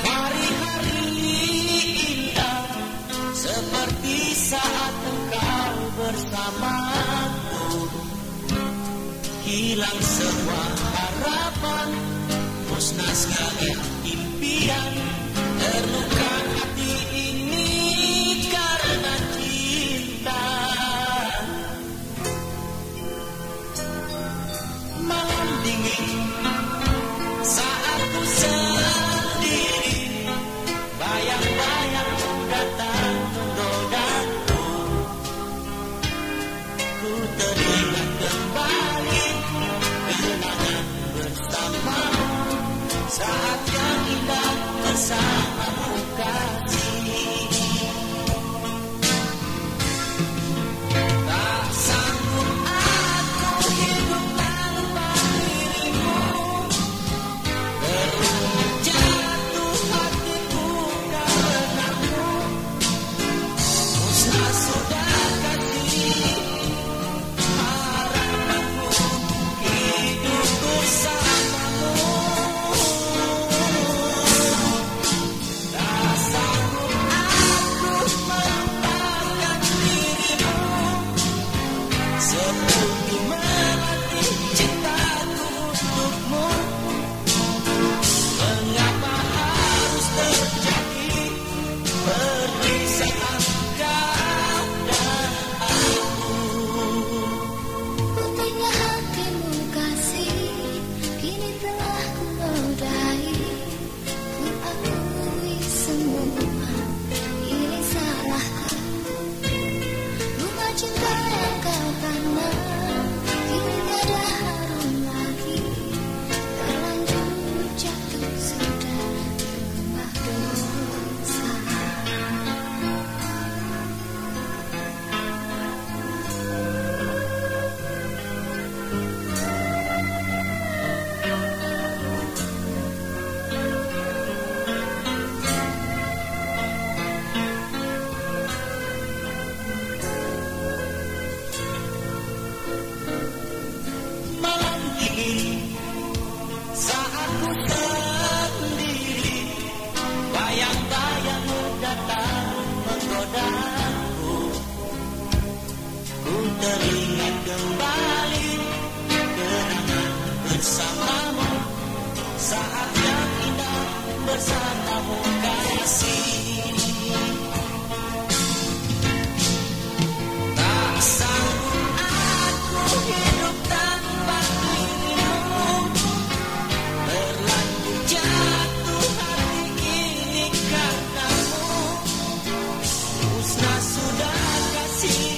Hari-hari indah seperti saat engkau bersamaku Hilang semua harapan, musnah sekalian impian. Terluka hati ini karena cinta Malam dingin night. Karena sudah kasih.